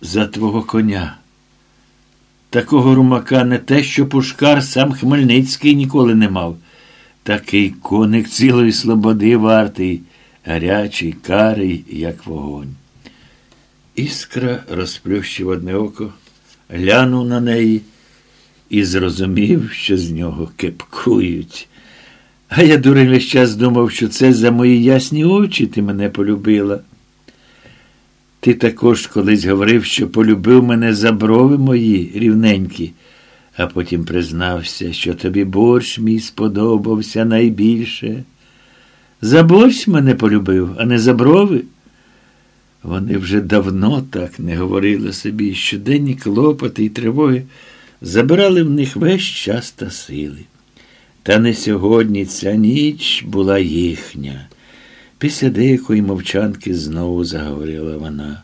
за твого коня. Такого румака не те, що пушкар сам Хмельницький ніколи не мав. Такий коник цілої слободи вартий, гарячий, карий, як вогонь. Іскра розплющив одне око, глянув на неї і зрозумів, що з нього кепкують. А я дурень весь час думав, що це за мої ясні очі ти мене полюбила. Ти також колись говорив, що полюбив мене за брови мої рівненькі, а потім признався, що тобі борщ мій сподобався найбільше. За борщ мене полюбив, а не за брови. Вони вже давно так не говорили собі, щоденні клопоти і тривоги забирали в них весь час та сили. Та не сьогодні ця ніч була їхня. Після деякої мовчанки знову заговорила вона.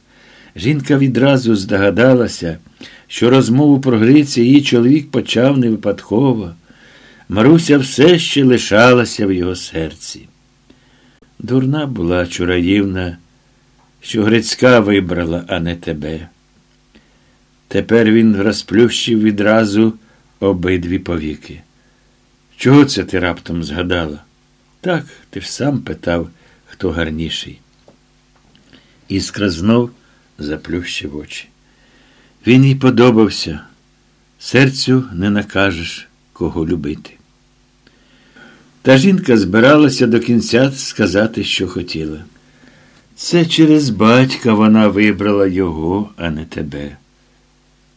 Жінка відразу здогадалася, що розмову про Гриця її чоловік почав не випадково. Маруся все ще лишалася в його серці. Дурна була чураївна, що Грицька вибрала, а не тебе. Тепер він розплющив відразу обидві повіки. Чого це ти раптом згадала? Так, ти ж сам питав, хто гарніший. Іскра знов заплющив очі. Він їй подобався. Серцю не накажеш, кого любити. Та жінка збиралася до кінця сказати, що хотіла. Це через батька вона вибрала його, а не тебе.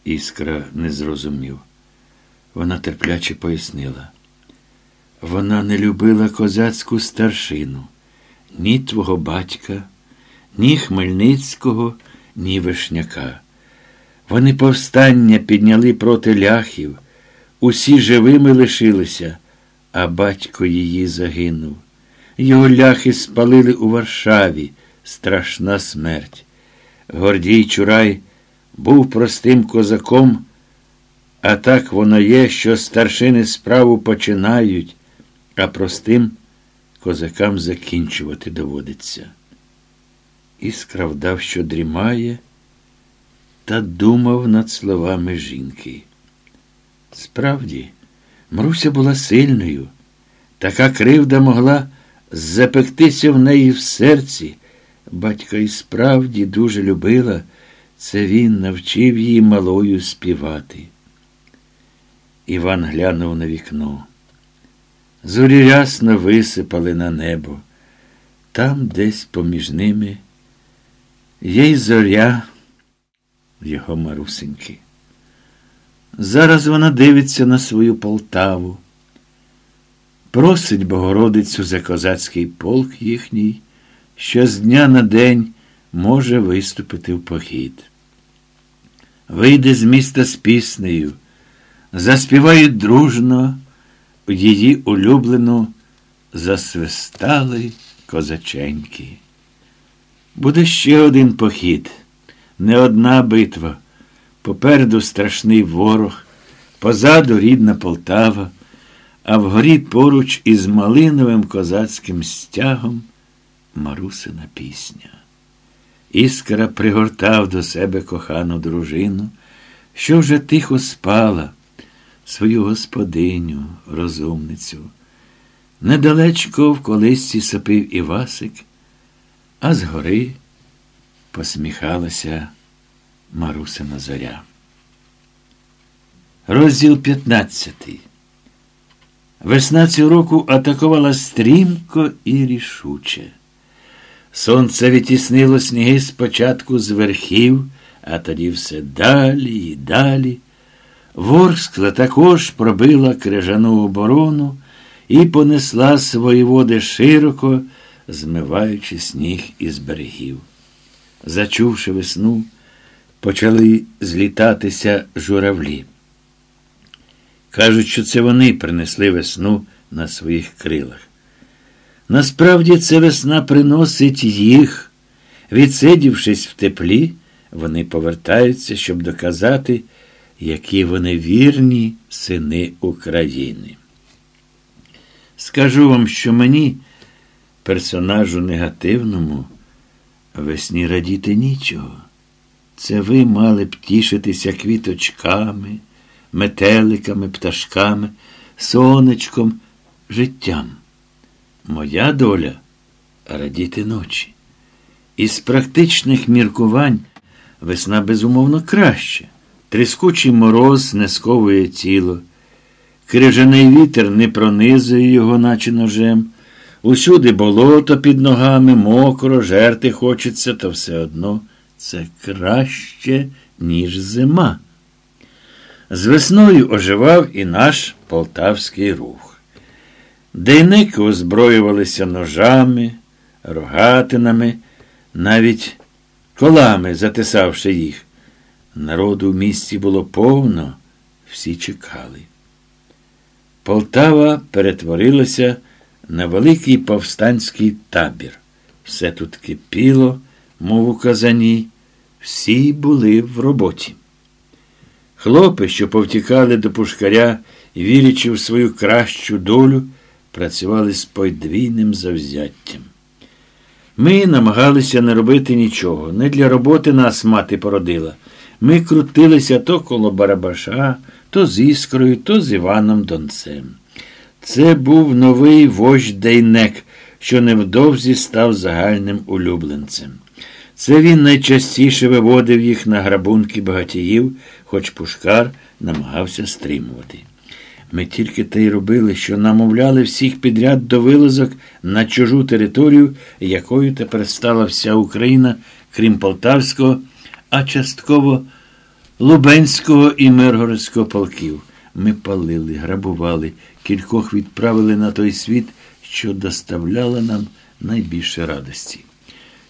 Іскра не зрозумів. Вона терпляче пояснила. Вона не любила козацьку старшину, ні твого батька, ні Хмельницького, ні Вишняка. Вони повстання підняли проти ляхів, усі живими лишилися, а батько її загинув. Його ляхи спалили у Варшаві страшна смерть. Гордій Чурай був простим козаком, а так воно є, що старшини справу починають, а простим козакам закінчувати доводиться. Іскра вдав, що дрімає, та думав над словами жінки. Справді, Маруся була сильною, така кривда могла запектися в неї в серці. Батька і справді дуже любила, це він навчив її малою співати. Іван глянув на вікно. Зорі рясно висипали на небо. Там десь поміж ними є й зоря його марусеньки. Зараз вона дивиться на свою Полтаву, просить Богородицю за козацький полк їхній, що з дня на день може виступити в похід. Вийде з міста з піснею, заспівають дружно її улюблену засвистали козаченьки. Буде ще один похід, не одна битва. Попереду страшний ворог, позаду рідна Полтава, а вгорі поруч із малиновим козацьким стягом марусина пісня. Іскра пригортав до себе кохану дружину, що вже тихо спала, свою господиню, розумницю. Недалечко в колисці сопив Івасик, а згори посміхалася Марусина зоря. Розділ 15. Весна цього року атакувала стрімко і рішуче. Сонце відтіснило сніги спочатку з верхів, а тоді все далі і далі. Ворскла також пробила крижану оборону і понесла свої води широко, змиваючи сніг із берегів. Зачувши весну, почали злітатися журавлі. Кажуть, що це вони принесли весну на своїх крилах. Насправді це весна приносить їх. Відсидівшись в теплі, вони повертаються, щоб доказати, які вони вірні сини України. Скажу вам, що мені, персонажу негативному, весні радіти нічого. Це ви мали б тішитися квіточками, метеликами, пташками, сонечком, життям. Моя доля радіти ночі. Із практичних міркувань весна безумовно краще. Тріскучий мороз не сковує тіло, крижаний вітер не пронизує його, наче ножем. Усюди болото під ногами, мокро, жерти хочеться, та все одно це краще, ніж зима. З весною оживав і наш полтавський рух. Дейники озброювалися ножами, рогатинами, навіть колами затисавши їх. Народу в місті було повно, всі чекали. Полтава перетворилася на великий повстанський табір. Все тут кипіло, мов у казані, всі були в роботі. Хлопи, що повтікали до пушкаря, вірячи в свою кращу долю, працювали з подвійним завзяттям. Ми намагалися не робити нічого. Не для роботи нас мати породила. Ми крутилися то коло Барабаша, то з Іскрою, то з Іваном Донцем. Це був новий вождь Дейнек, що невдовзі став загальним улюбленцем. Це він найчастіше виводив їх на грабунки багатіїв, хоч пушкар намагався стримувати. Ми тільки те й робили, що намовляли всіх підряд до вилазок на чужу територію, якою тепер стала вся Україна, крім Полтавського, а частково Лубенського і Миргородського полків. Ми палили, грабували, кількох відправили на той світ, що доставляло нам найбільше радості.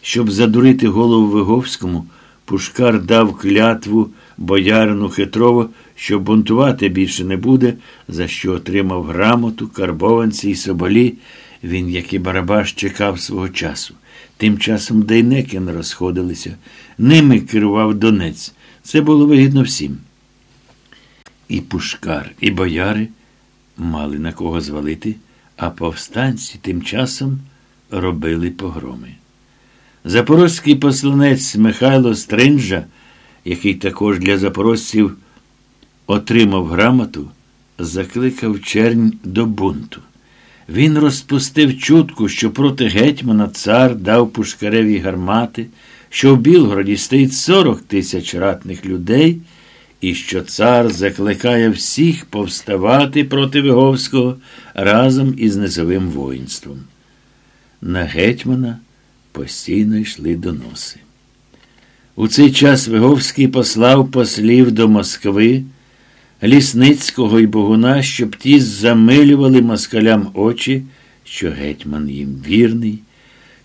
Щоб задурити голову Виговському, Пушкар дав клятву боярину Хитрово, що бунтувати більше не буде, за що отримав грамоту, карбованці і соболі. Він, як і Барабаш, чекав свого часу. Тим часом Дейнеки не розходилися. Ними керував Донець. Це було вигідно всім. І Пушкар, і бояри мали на кого звалити, а повстанці тим часом робили погроми. Запорозький посланець Михайло Стринжа, який також для запорожців отримав грамоту, закликав чернь до бунту. Він розпустив чутку, що проти гетьмана цар дав пушкареві гармати, що в Білгороді стоїть 40 тисяч ратних людей, і що цар закликає всіх повставати проти Виговського разом із низовим воїнством. На гетьмана постійно йшли доноси. У цей час Виговський послав послів до Москви, Лісницького і Богуна, щоб ті замилювали москалям очі, що гетьман їм вірний,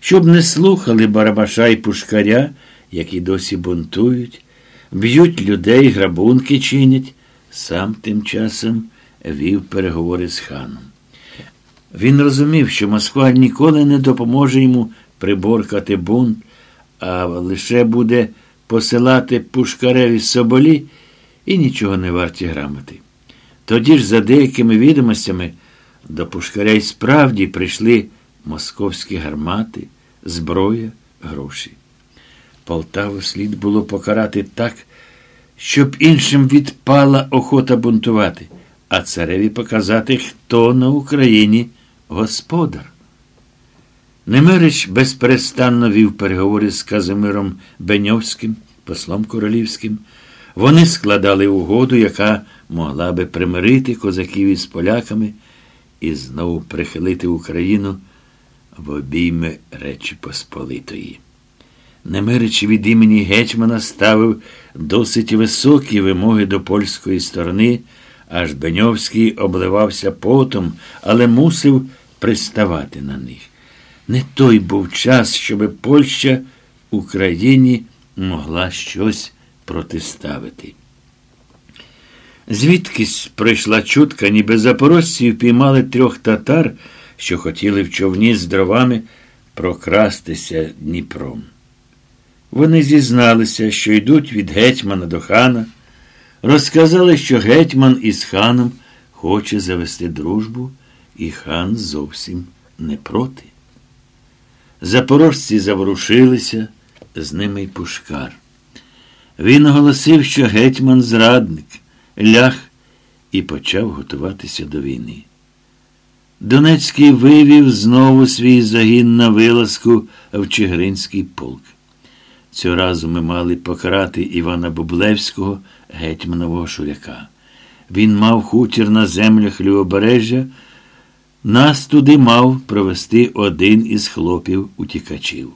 щоб не слухали Барабаша і Пушкаря, які досі бунтують, б'ють людей, грабунки чинять, сам тим часом вів переговори з ханом. Він розумів, що Москва ніколи не допоможе йому приборкати бунт, а лише буде посилати пушкареві соболі і нічого не варті грамоти. Тоді ж, за деякими відомостями, до пушкаря й справді прийшли московські гармати, зброя, гроші. Полтаву слід було покарати так, щоб іншим відпала охота бунтувати, а цареві показати, хто на Україні господар. Немерич безперестанно вів переговори з Казимиром Беньовським, послом королівським. Вони складали угоду, яка могла би примирити козаків із поляками і знову прихилити Україну в обійми Речі Посполитої. Немерич від імені гетьмана ставив досить високі вимоги до польської сторони, аж Беньовський обливався потом, але мусив приставати на них. Не той був час, щоб Польща Україні могла щось протиставити. Звідкись прийшла чутка, ніби запорожці впіймали трьох татар, що хотіли в човні з дровами прокрастися Дніпром. Вони зізналися, що йдуть від гетьмана до хана, розказали, що гетьман із ханом хоче завести дружбу, і хан зовсім не проти. Запорожці заворушилися, з ними й пушкар. Він оголосив, що гетьман зрадник, ляг і почав готуватися до війни. Донецький вивів знову свій загін на вилазку в Чигиринський полк. Цього разу ми мали покарати Івана Бублевського, гетьманового шуряка. Він мав хутір на землях Лівобережжя, нас туди мав провести один із хлопів утікачів.